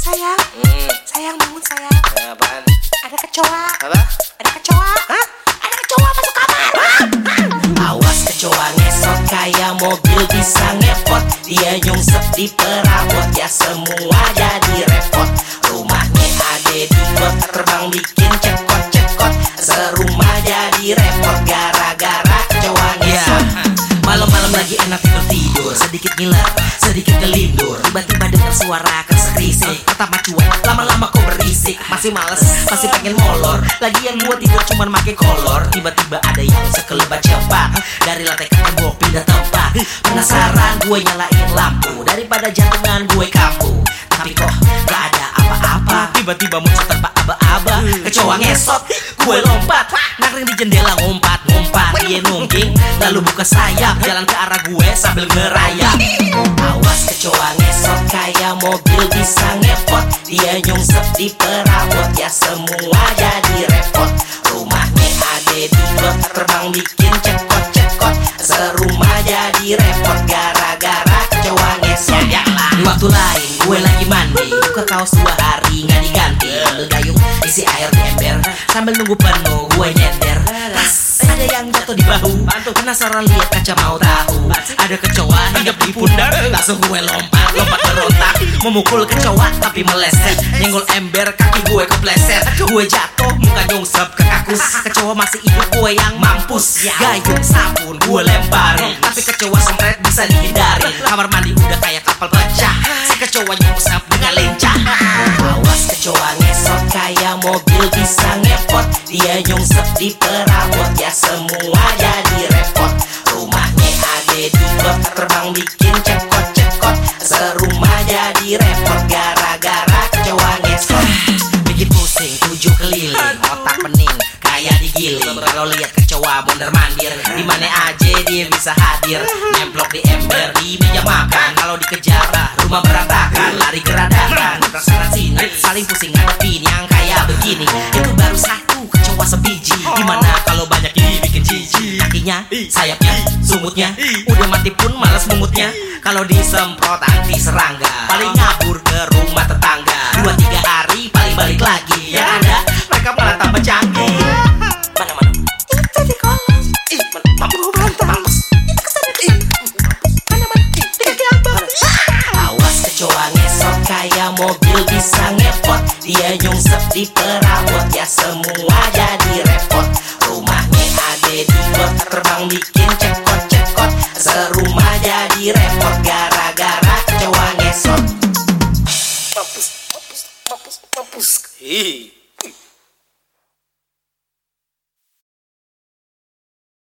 Sayang, Hmm, sayang bangun sayang. ya apaan? Ada kecoa, Apa? ada kecoa. Hah? Ada kecoa masuk kamar. Awas kecoa ngesot kayak mobil bisa ngepot Dia nyungsep di perabot ya semua jadi repot Rumahnya ada di got terbang bikin cekot-cekot Serumah jadi repot gara-gara kecoa ngesot Malam-malam lagi enak tidur tidur Sedikit ngiler, sedikit kelindur Tiba-tiba dengar suara kesek Pertama cuek, lama-lama kok berisik. Masih males, masih pengen molor. Lagian gua tidur cuman make kolor. Tiba-tiba ada yang sekelebat cepat Dari lantai ke tembok pindah tempat. Penasaran gue nyalain lampu. Daripada jantungan gue kampu Tapi kok gak ada apa-apa? Tiba-tiba muncul tanpa aba-aba. Kecoa ngesot, gue lompat. Nangring di jendela ngumpat-ngumpat Dia nungging, lalu buka sayap. Jalan ke arah gue sambil ngerayap. Awas kecoa ngesot kayak mobil bisa ngepot Dia nyungsep di perabot ya semua jadi repot. Rumahnya ada di got terbang bikin cekot-cekot Serumah jadi repot gara-gara kecoa ngesot. Di waktu lain gue lagi mandi. Buka kaos dua hari nggak diganti. Ambil gayung isi air di ember. Sambil nunggu penuh gue nyender ada yang jatuh di bahu. Penasaran lihat kaca mau tahu. Ada kecoa hinggap di pundak Langsung gue lompat, lompat berontak. Memukul kecoa tapi meleset. Nyenggol ember kaki gue kepleset. Gue jatuh muka nyungsep ke kakus. Kecoa masih hidup gue yang mampus. Gayung sabun gue lemparin. Tapi kecoa sempret bisa dihindarin Kamar mandi udah kayak kapal pecah. Si kecoa nyungsep dengan lincah semua jadi repot Rumahnya ada di got terbang bikin cekot-cekot Serumah jadi repot gara-gara kecoa ngesot. Bikin pusing tujuh keliling Otak pening kayak digiling. Kalau lihat kecoa bener mandir. Di mana aja dia bisa hadir. Nemplok di ember di meja makan. Kalau dikejar rumah berantakan. Lari geradakan Rasanya sini. Saling pusing ngadepin yang kayak begini. Itu baru satu kecoa sebiji. Gimana Kakinya, sayapnya, sumutnya. Udah mati pun malas mungutnya Kalau disemprot anti serangga. Paling ngabur ke rumah tetangga. Dua tiga hari paling balik lagi. Yang ada. Mereka malah tambah canggih. Mana mana? Itu di kolam. Ih, kecoa ngesot kayak mobil bisa ngepot. Dia nyungsep di perabot ya semua jadi repot terbang bikin cekot-cekot Serumah jadi repot gara-gara kecoa ngesot Mampus, mampus, mampus, mampus. Ih.